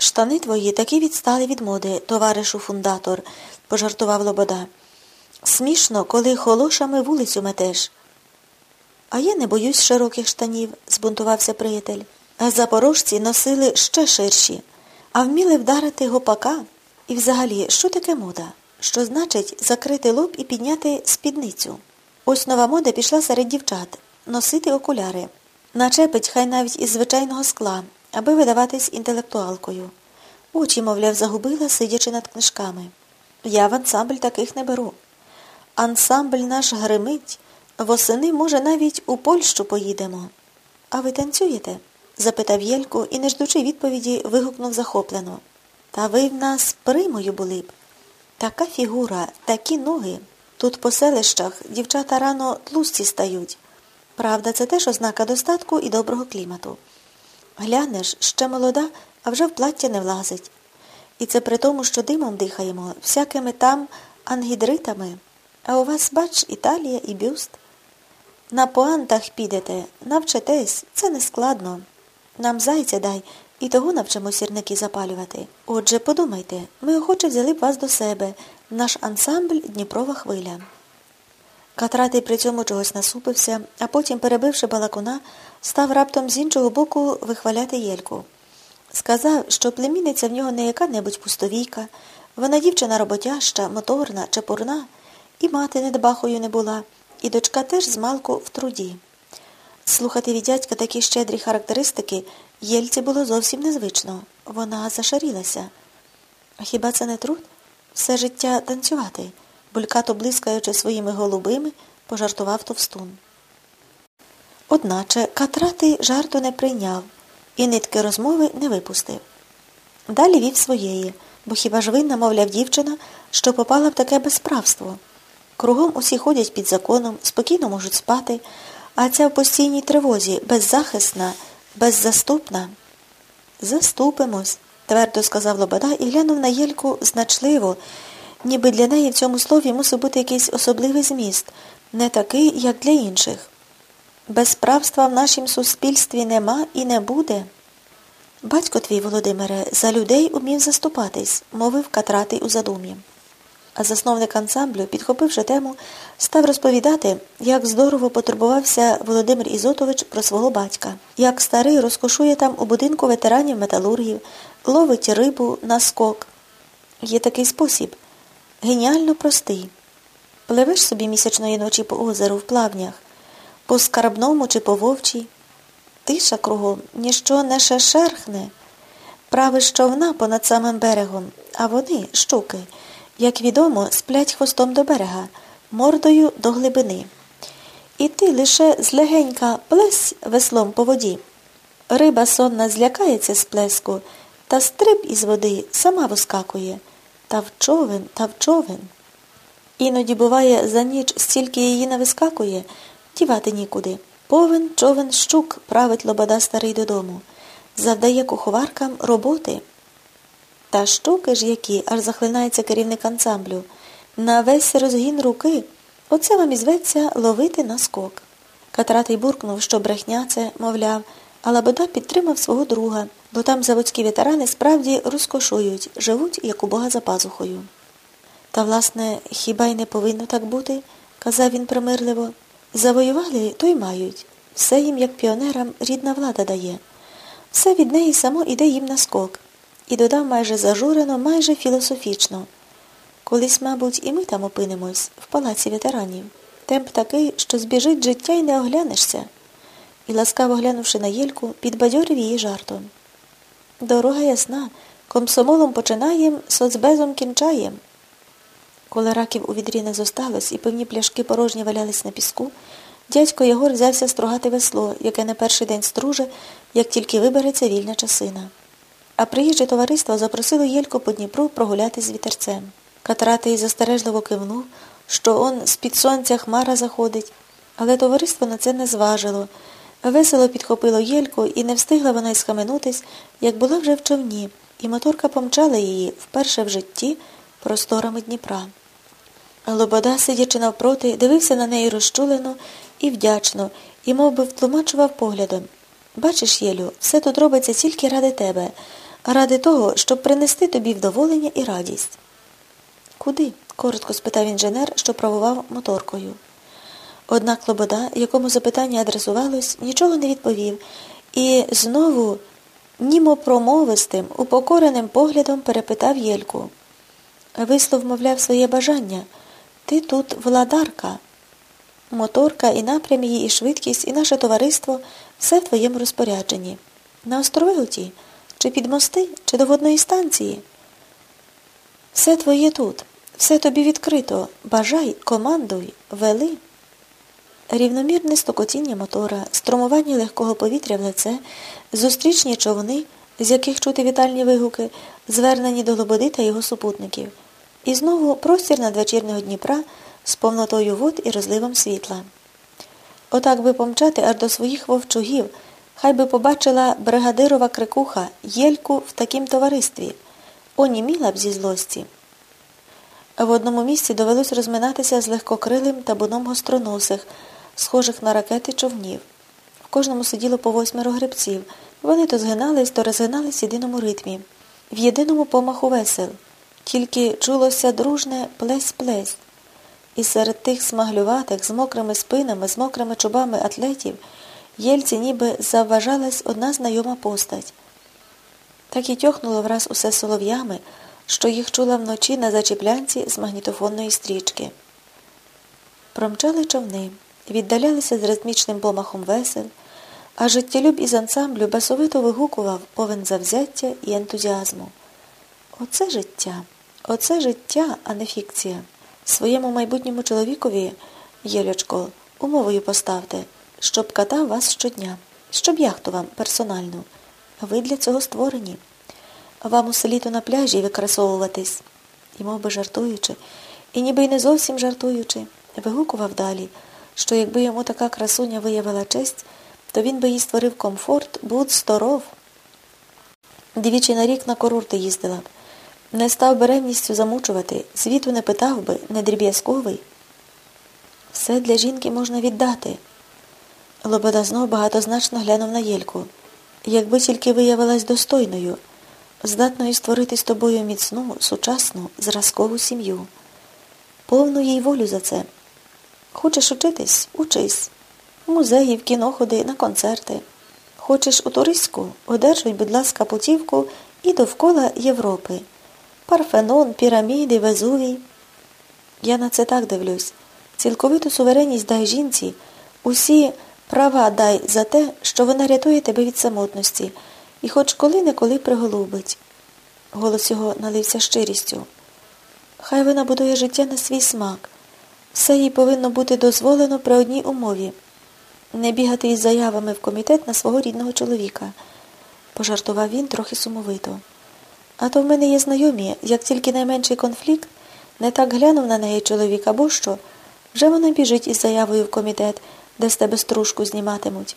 Штани твої таки відстали від моди, товаришу фундатор, пожартував Лобода. Смішно, коли холошами вулицю метеш. А я не боюсь широких штанів, збунтувався приятель. Запорожці носили ще ширші, а вміли вдарити гопака. І взагалі, що таке мода? Що значить закрити лоб і підняти спідницю? Ось нова мода пішла серед дівчат носити окуляри. Начепить хай навіть із звичайного скла, аби видаватись інтелектуалкою. Очі, мовляв, загубила, сидячи над книжками. Я в ансамбль таких не беру. Ансамбль наш гримить, восени, може, навіть у Польщу поїдемо. А ви танцюєте? запитав Єлько і, не ждучи відповіді, вигукнув захоплено. Та ви в нас примою були б. Така фігура, такі ноги. Тут по селищах дівчата рано тлусті стають. Правда, це теж ознака достатку і доброго клімату. Глянеш, ще молода, а вже в плаття не влазить. І це при тому, що димом дихаємо, всякими там ангідритами. А у вас, бач, Італія і бюст. На поантах підете, навчитесь, це не складно. Нам зайця дай, і того навчимо сірники запалювати. Отже, подумайте, ми охоче взяли б вас до себе, наш ансамбль Дніпрова хвиля. Катратий при цьому чогось насупився, а потім, перебивши балакуна, став раптом з іншого боку вихваляти Єльку. Сказав, що племінниця в нього не яка-небудь пустовійка, вона дівчина роботяща, моторна, чепурна, і мати недбахою не була, і дочка теж змалку в труді. Слухати від дядька такі щедрі характеристики Єльці було зовсім незвично. Вона зашарілася. Хіба це не труд? Все життя танцювати, булькато блискаючи своїми голубими, пожартував товстун. Одначе Катрати жарту не прийняв і нитки розмови не випустив. Далі вів своєї, бо хіба ж винна, мовляв, дівчина, що попала в таке безправство. Кругом усі ходять під законом, спокійно можуть спати, а ця в постійній тривозі беззахисна, беззаступна. Заступимось, твердо сказав Лобода і глянув на Єльку значливо, ніби для неї в цьому слові мусив бути якийсь особливий зміст, не такий, як для інших. Безправства в нашім суспільстві нема і не буде. Батько твій, Володимире, за людей умів заступатись, мовив Катратий у задумі. А засновник ансамблю, підхопивши тему, став розповідати, як здорово потурбувався Володимир Ізотович про свого батька, як старий розкошує там у будинку ветеранів металургів, ловить рибу на скок. Є такий спосіб геніально простий. Пливеш собі місячної ночі по озеру в плавнях, по скарбному чи по вовчій. Тиша кругом, ніщо не шерхне. Правиш човна понад самим берегом, а вони, щуки, як відомо, сплять хвостом до берега, мордою до глибини. І ти лише злегенька плесь веслом по воді. Риба сонна злякається з плеску, та стриб із води сама вискакує. Та в човен, та в човен. Іноді, буває, за ніч стільки її не вискакує, дівати нікуди. Повен, човен, щук править лобода старий додому, завдає куховаркам роботи. Та щуки ж які, аж захлинається керівник ансамблю. На весь розгін руки оце вам і зветься ловити на скок. Катратий буркнув, що брехня це, мовляв, а Лобода підтримав свого друга, бо там заводські ветерани справді розкошують, живуть, як у Бога за пазухою. Та, власне, хіба й не повинно так бути, казав він примирливо. Завоювали, то й мають. Все їм, як піонерам, рідна влада дає. Все від неї само іде їм на скок. І додав майже зажурено, майже філософічно. Колись, мабуть, і ми там опинимось, в палаці ветеранів. Темп такий, що збіжить життя і не оглянешся. І, ласкаво глянувши на Єльку, підбадьорив її жартом. Дорога ясна, комсомолом починаєм, соцбезом кінчаєм. Коли раків у відрі не зосталось і певні пляшки порожні валялись на піску, дядько Єгор взявся стругати весло, яке на перший день струже, як тільки вибереться вільна часина. А приїждже товариство запросило Єльку по Дніпру прогуляти з вітерцем. Катратий застережливо кивнув, що он з-під сонця хмара заходить, але товариство на це не зважило. Весело підхопило Єльку, і не встигла вона й схаменутись, як була вже в човні, і моторка помчала її вперше в житті просторами Дніпра. Лобода, сидячи навпроти, дивився на неї розчулено і вдячно, і мов би, втлумачував поглядом. Бачиш, Єлю, все тут робиться тільки ради тебе, ради того, щоб принести тобі вдоволення і радість. Куди? коротко спитав інженер, що правував моторкою. Однак Лобода, якому запитання адресувалось, нічого не відповів і знову німопромовистим, упокореним поглядом перепитав Єльку. Вислов, мовляв, своє бажання. Ти тут владарка. Моторка, і напрям її, і швидкість, і наше товариство все в твоєму розпорядженні. На острови оті, чи під мости, чи до водної станції. Все твоє тут, все тобі відкрито. Бажай, командуй, вели. Рівномірне стокотіння мотора, струмування легкого повітря в лице, зустрічні човни, з яких чути вітальні вигуки, звернені до Лободи та його супутників. І знову простір надвечірнього Дніпра з повнотою вод і розливом світла. Отак би помчати аж до своїх вовчугів, хай би побачила бригадирова крикуха Єльку в такім товаристві, оніміла б зі злості. В одному місці довелось розминатися з легкокрилим табуном гостроносих, схожих на ракети човнів. В кожному сиділо по восьмеро грибців. Вони то згинались, то розгинались в єдиному ритмі, в єдиному помаху весел. Тільки чулося дружне плесь-плесь. І серед тих смаглюватих, з мокрими спинами, з мокрими чубами атлетів Єльці ніби завважалась одна знайома постать. Так і тьохнуло враз усе солов'ями, що їх чула вночі на зачіплянці з магнітофонної стрічки. Промчали човни, віддалялися з ритмічним помахом весел, а життєлюб із ансамблю басовито вигукував повен завзяття і ентузіазму. Оце життя, оце життя, а не фікція. Своєму майбутньому чоловікові, Єлячко, умовою поставте, щоб катав вас щодня, щоб яхту вам персональну. Ви для цього створені. Вам усе літо на пляжі викрасовуватись. І мов би жартуючи, і ніби й не зовсім жартуючи, вигукував далі, що якби йому така красуня виявила честь, то він би їй створив комфорт, будь здоров. Двічі на рік на курорти їздила б. Не став би ревністю замучувати, світу не питав би, не дріб'язковий. Все для жінки можна віддати. Лобода знов багатозначно глянув на Єльку. Якби тільки виявилась достойною, здатною створити з тобою міцну, сучасну, зразкову сім'ю. Повну їй волю за це. Хочеш учитись учись. В музеї, в кіно ходи, на концерти. Хочеш у туристську, одержуй, будь ласка, путівку і довкола Європи. Парфенон, піраміди, Везувій. Я на це так дивлюсь. Цілковиту суверенність дай жінці, усі права дай за те, що вона рятує тебе від самотності, і хоч коли-неколи приголубить. Голос його налився щирістю. Хай вона будує життя на свій смак. Все їй повинно бути дозволено при одній умові не бігати із заявами в комітет на свого рідного чоловіка, пожартував він трохи сумовито. А то в мене є знайомі, як тільки найменший конфлікт, не так глянув на неї чоловік або що, вже вона біжить із заявою в комітет, де з тебе стружку зніматимуть.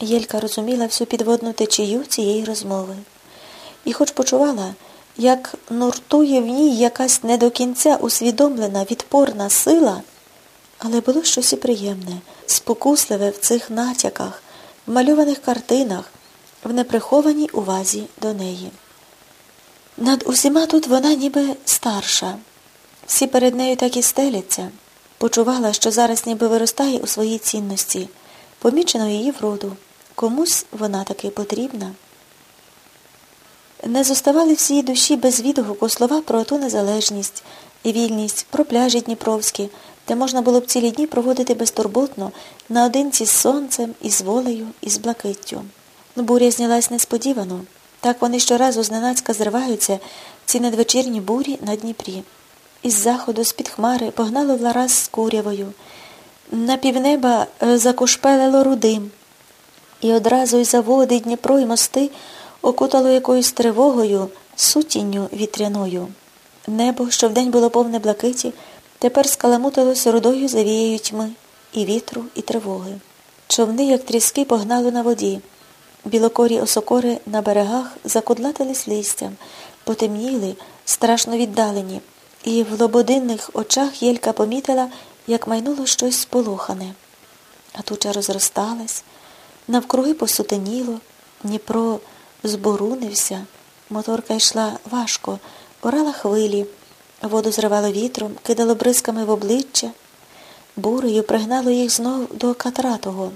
Єлька розуміла всю підводну течію цієї розмови. І хоч почувала, як нуртує в ній якась не до кінця усвідомлена відпорна сила, але було щось і приємне, спокусливе в цих натяках, в мальованих картинах, в неприхованій увазі до неї. Над усіма тут вона ніби старша. Всі перед нею так і стеляться. Почувала, що зараз ніби виростає у своїй цінності, помічено її вроду. Комусь вона таки потрібна. Не зоставали всій душі без відгуку слова про ту незалежність і вільність, про пляжі Дніпровські, де можна було б цілі дні проводити безтурботно наодинці з сонцем, і з волею, і з блакиттю. Буря знялась несподівано. Так вони щоразу зненацька зриваються, ці надвечірні бурі на Дніпрі. Із заходу, з-під хмари, погнало влараз з курявою. На півнеба е, закошпелило рудим. І одразу й заводи, Дніпро й мости окутало якоюсь тривогою, сутінню вітряною. Небо, що вдень було повне блакиті, тепер скаламутилося рудою завією тьми, і вітру, і тривоги. Човни, як тріски, погнали на воді. Білокорі осокори на берегах закудлатились листям, потемніли, страшно віддалені, і в лободинних очах Єлька помітила, як майнуло щось сполохане. А туча розросталась, навкруги посутеніло, Дніпро зборунився. Моторка йшла важко, орала хвилі, воду зривало вітром, кидало бризками в обличчя. Бурею пригнало їх знов до катратого.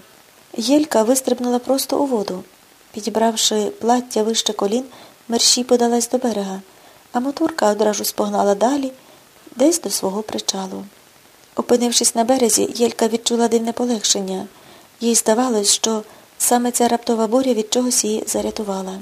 Єлька вистрибнула просто у воду. Підібравши плаття вище колін, мерщій подалась до берега, а моторка одразу спогнала далі, десь до свого причалу. Опинившись на березі, Єлька відчула дивне полегшення. Їй здавалось, що саме ця раптова буря від чогось її зарятувала.